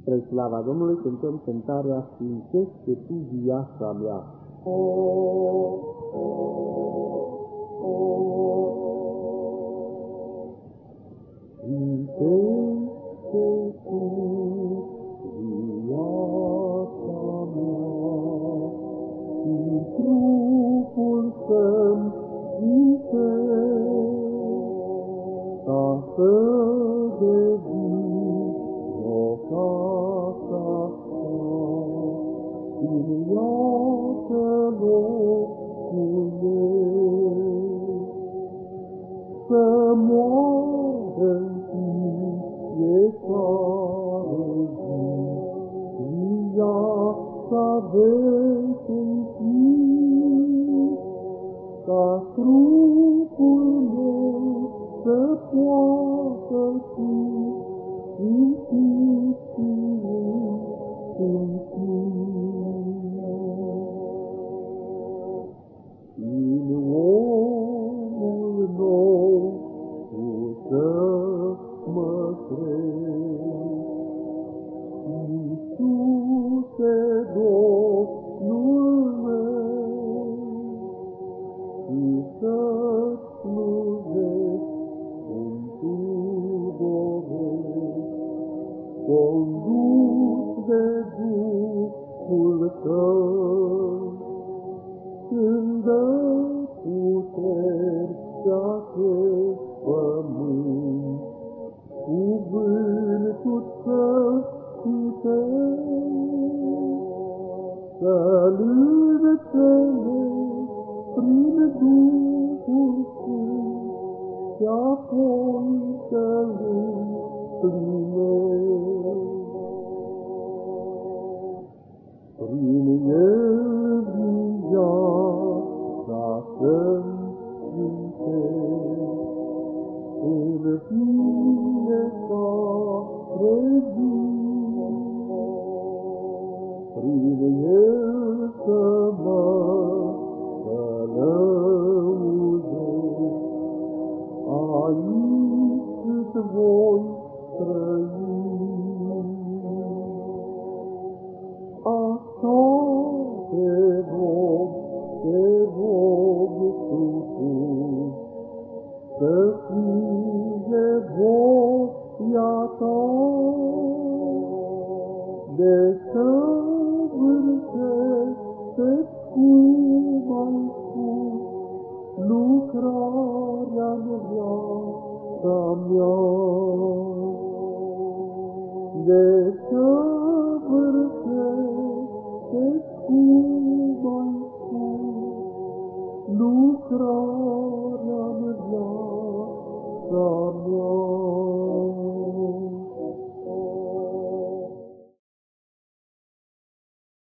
Spre slava Domnului cântăm cântarea Sfințește Tu viața mea. O, o, o, Sfințește Tu viața mea, și trupul să-mi ca să viață locul meu. Să moară în fiecare zi, viața veșnicie, ca trupul meu să poată fi simțit și În condus de Duhul tău, când dă puteri pe acest pământ, cuvântul să citești, să-l înțelegi prin Duhul Sfânt și apoi să-l în fiecare zi. Prin el să ta, de săvârșește cu mai sus lucrarea în viața mea. De săvârșește cu mai sus lucrarea în viața